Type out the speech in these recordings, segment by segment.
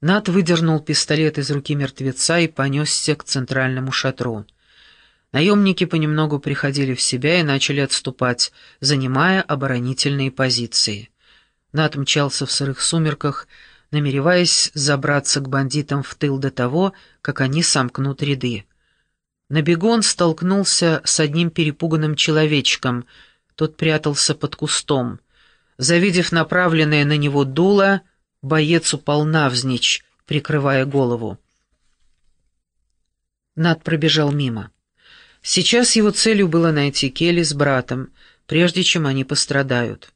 Нат выдернул пистолет из руки мертвеца и понесся к центральному шатру. Наемники понемногу приходили в себя и начали отступать, занимая оборонительные позиции. Нат мчался в сырых сумерках, намереваясь забраться к бандитам в тыл до того, как они сомкнут ряды. На бегу он столкнулся с одним перепуганным человечком, тот прятался под кустом. Завидев направленное на него дуло, боец упал навзничь, прикрывая голову. Над пробежал мимо. Сейчас его целью было найти Келли с братом, прежде чем они пострадают.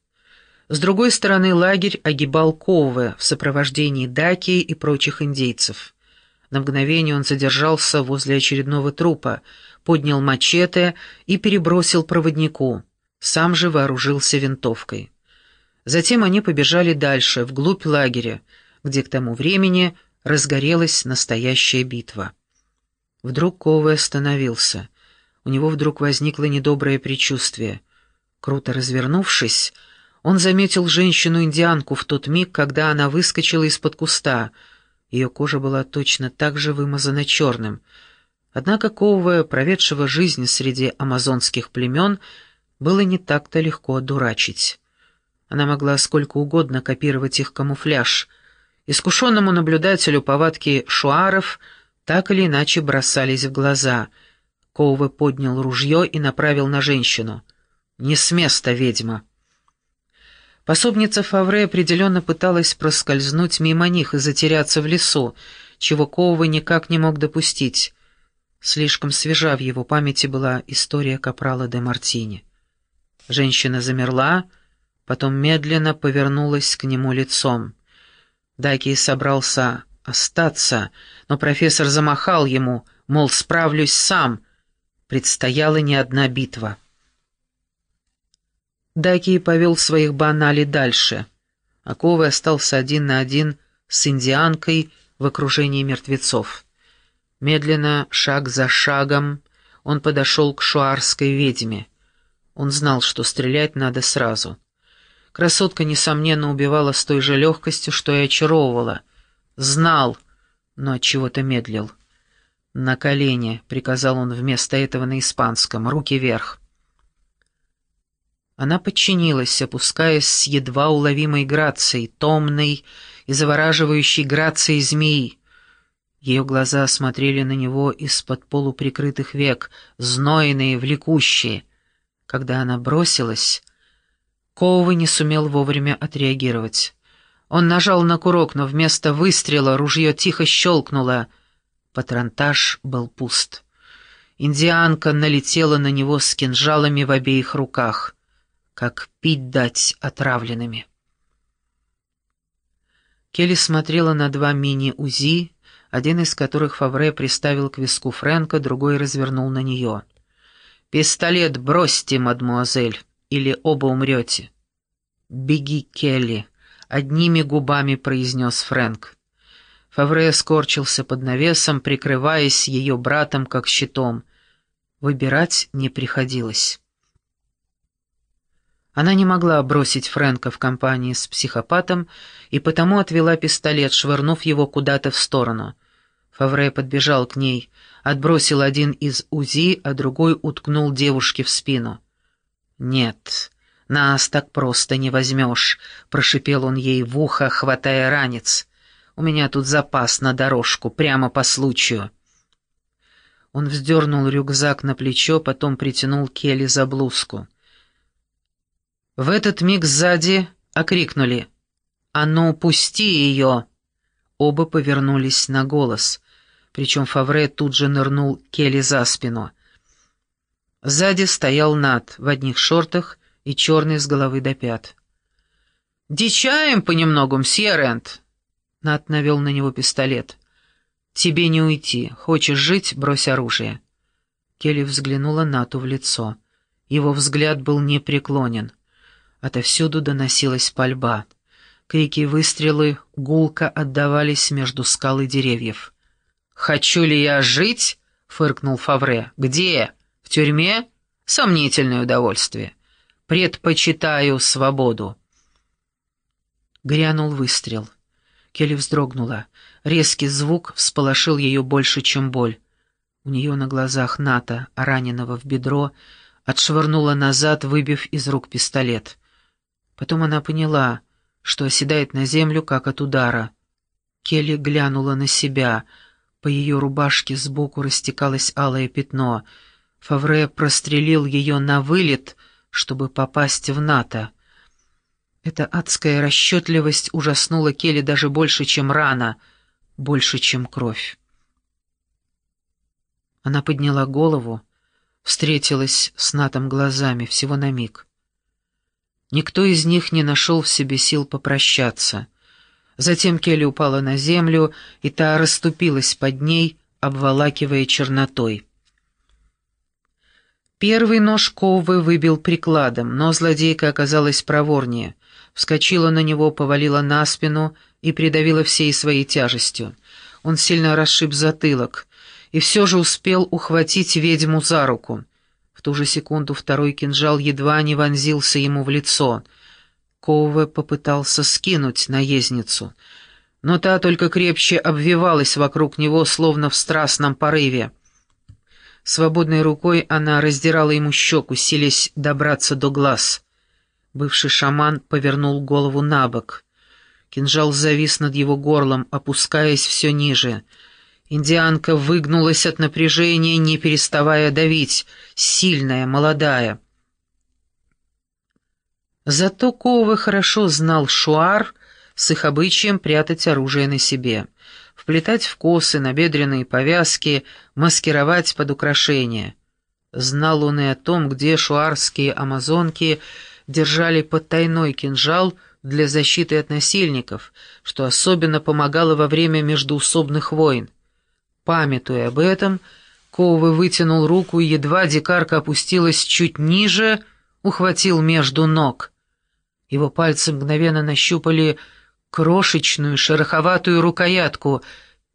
С другой стороны лагерь огибал Ковы в сопровождении Даки и прочих индейцев. На мгновение он задержался возле очередного трупа, поднял мачете и перебросил проводнику. Сам же вооружился винтовкой. Затем они побежали дальше, вглубь лагеря, где к тому времени разгорелась настоящая битва. Вдруг Ковы остановился. У него вдруг возникло недоброе предчувствие. Круто развернувшись, он заметил женщину-индианку в тот миг, когда она выскочила из-под куста. Ее кожа была точно так же вымазана черным. Однако Ковы, проведшего жизнь среди амазонских племен, было не так-то легко одурачить. Она могла сколько угодно копировать их камуфляж. Искушенному наблюдателю повадки шуаров так или иначе бросались в глаза. Коуве поднял ружье и направил на женщину. «Не с места, ведьма!» Пособница Фавре определенно пыталась проскользнуть мимо них и затеряться в лесу, чего Коува никак не мог допустить. Слишком свежа в его памяти была история Капрала де Мартини. Женщина замерла, потом медленно повернулась к нему лицом. Даки собрался остаться, но профессор замахал ему, мол, справлюсь сам. Предстояла не одна битва. Даки повел своих банали дальше. Аковы остался один на один с индианкой в окружении мертвецов. Медленно, шаг за шагом, он подошел к шуарской ведьме. Он знал, что стрелять надо сразу — Красотка, несомненно, убивала с той же легкостью, что и очаровывала. Знал, но от чего то медлил. «На колени», — приказал он вместо этого на испанском, — «руки вверх». Она подчинилась, опускаясь с едва уловимой грацией, томной и завораживающей грацией змеи. Ее глаза смотрели на него из-под полуприкрытых век, знойные, влекущие. Когда она бросилась, Коувы не сумел вовремя отреагировать. Он нажал на курок, но вместо выстрела ружье тихо щелкнуло. Патронтаж был пуст. Индианка налетела на него с кинжалами в обеих руках, как пить дать отравленными. Келли смотрела на два мини-УЗИ, один из которых Фавре приставил к виску Фрэнка, другой развернул на нее. «Пистолет бросьте, мадмуазель!» Или оба умрете». «Беги, Келли», — одними губами произнес Фрэнк. Фавре скорчился под навесом, прикрываясь ее братом как щитом. Выбирать не приходилось. Она не могла бросить Фрэнка в компании с психопатом и потому отвела пистолет, швырнув его куда-то в сторону. Фавре подбежал к ней, отбросил один из УЗИ, а другой уткнул девушке в спину. «Нет, нас так просто не возьмешь», — прошипел он ей в ухо, хватая ранец. «У меня тут запас на дорожку, прямо по случаю». Он вздернул рюкзак на плечо, потом притянул Келли за блузку. В этот миг сзади окрикнули «А ну, пусти ее!» Оба повернулись на голос, причем Фавре тут же нырнул Келли за спину — Сзади стоял Над в одних шортах и черный с головы до пят. «Дичаем понемногу, мсье Рент!» Над навел на него пистолет. «Тебе не уйти. Хочешь жить, брось оружие». Келли взглянула Нату в лицо. Его взгляд был непреклонен. Отовсюду доносилась пальба. Крики и выстрелы гулко отдавались между скал и деревьев. «Хочу ли я жить?» — фыркнул Фавре. «Где?» В тюрьме — сомнительное удовольствие. Предпочитаю свободу. Грянул выстрел. Келли вздрогнула. Резкий звук всполошил ее больше, чем боль. У нее на глазах Ната, раненого в бедро, отшвырнула назад, выбив из рук пистолет. Потом она поняла, что оседает на землю, как от удара. Келли глянула на себя. По ее рубашке сбоку растекалось алое пятно. Фавре прострелил ее на вылет, чтобы попасть в НАТО. Эта адская расчетливость ужаснула Келли даже больше, чем рана, больше, чем кровь. Она подняла голову, встретилась с Натом глазами всего на миг. Никто из них не нашел в себе сил попрощаться. Затем Келли упала на землю, и та расступилась под ней, обволакивая чернотой. Первый нож Ковы выбил прикладом, но злодейка оказалась проворнее. Вскочила на него, повалила на спину и придавила всей своей тяжестью. Он сильно расшиб затылок и все же успел ухватить ведьму за руку. В ту же секунду второй кинжал едва не вонзился ему в лицо. Кове попытался скинуть наездницу, но та только крепче обвивалась вокруг него, словно в страстном порыве. Свободной рукой она раздирала ему щеку, силясь добраться до глаз. Бывший шаман повернул голову на бок. Кинжал завис над его горлом, опускаясь все ниже — Индианка выгнулась от напряжения, не переставая давить, сильная, молодая. Зато Ковы хорошо знал шуар с их обычаем прятать оружие на себе, вплетать в косы, набедренные повязки, маскировать под украшения. Знал он и о том, где шуарские амазонки держали потайной кинжал для защиты от насильников, что особенно помогало во время междуусобных войн. Памятуя об этом, Ковы вытянул руку, и едва дикарка опустилась чуть ниже, ухватил между ног. Его пальцы мгновенно нащупали крошечную шероховатую рукоятку,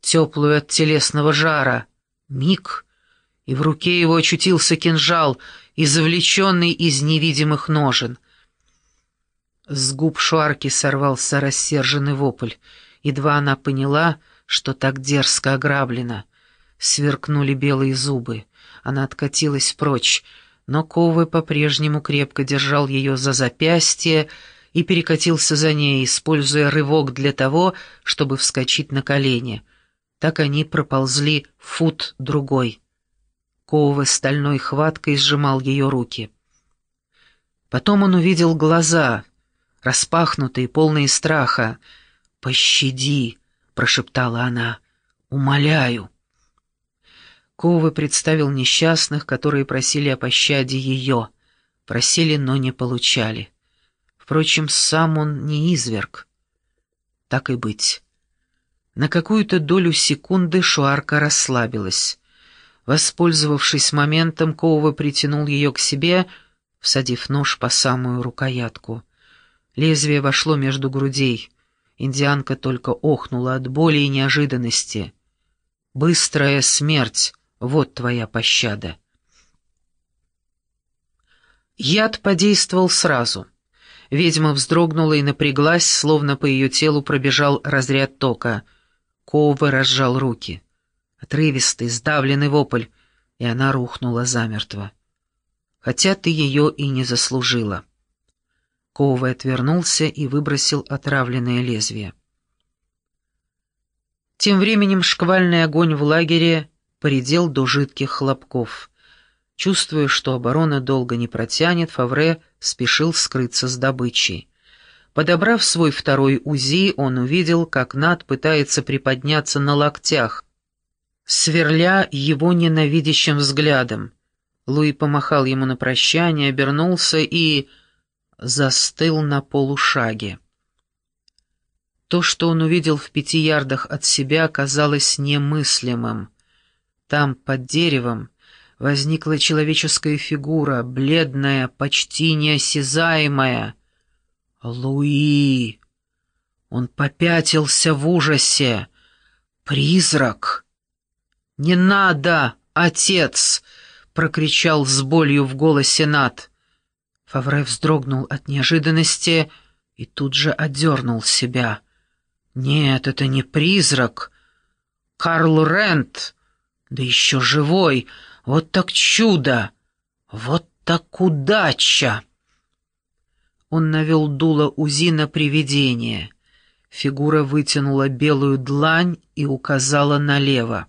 теплую от телесного жара. Миг, и в руке его очутился кинжал, извлеченный из невидимых ножен. С губ Шуарки сорвался рассерженный вопль. Едва она поняла, что так дерзко ограблена. Сверкнули белые зубы. Она откатилась прочь, но Ковы по-прежнему крепко держал ее за запястье и перекатился за ней, используя рывок для того, чтобы вскочить на колени. Так они проползли фут другой. Ковы стальной хваткой сжимал ее руки. Потом он увидел глаза, распахнутые, полные страха. «Пощади!» прошептала она. «Умоляю». Ковы представил несчастных, которые просили о пощаде ее. Просили, но не получали. Впрочем, сам он не изверг. Так и быть. На какую-то долю секунды Шуарка расслабилась. Воспользовавшись моментом, Коува притянул ее к себе, всадив нож по самую рукоятку. Лезвие вошло между грудей. Индианка только охнула от боли и неожиданности. «Быстрая смерть — вот твоя пощада». Яд подействовал сразу. Ведьма вздрогнула и напряглась, словно по ее телу пробежал разряд тока. Ковы разжал руки. Отрывистый, сдавленный вопль, и она рухнула замертво. Хотя ты ее и не заслужила. Коуве отвернулся и выбросил отравленное лезвие. Тем временем шквальный огонь в лагере поредел до жидких хлопков. Чувствуя, что оборона долго не протянет, Фавре спешил скрыться с добычей. Подобрав свой второй УЗИ, он увидел, как Над пытается приподняться на локтях, сверля его ненавидящим взглядом. Луи помахал ему на прощание, обернулся и застыл на полушаге. То, что он увидел в пяти ярдах от себя, казалось немыслимым. Там, под деревом, возникла человеческая фигура, бледная, почти неосязаемая. «Луи!» Он попятился в ужасе. «Призрак!» «Не надо, отец!» — прокричал с болью в голосе Нат. Фавре вздрогнул от неожиданности и тут же отдернул себя. Нет, это не призрак. Карл Рент, да еще живой. Вот так чудо! Вот так удача!» Он навел дуло УЗИ на привидение. Фигура вытянула белую длань и указала налево.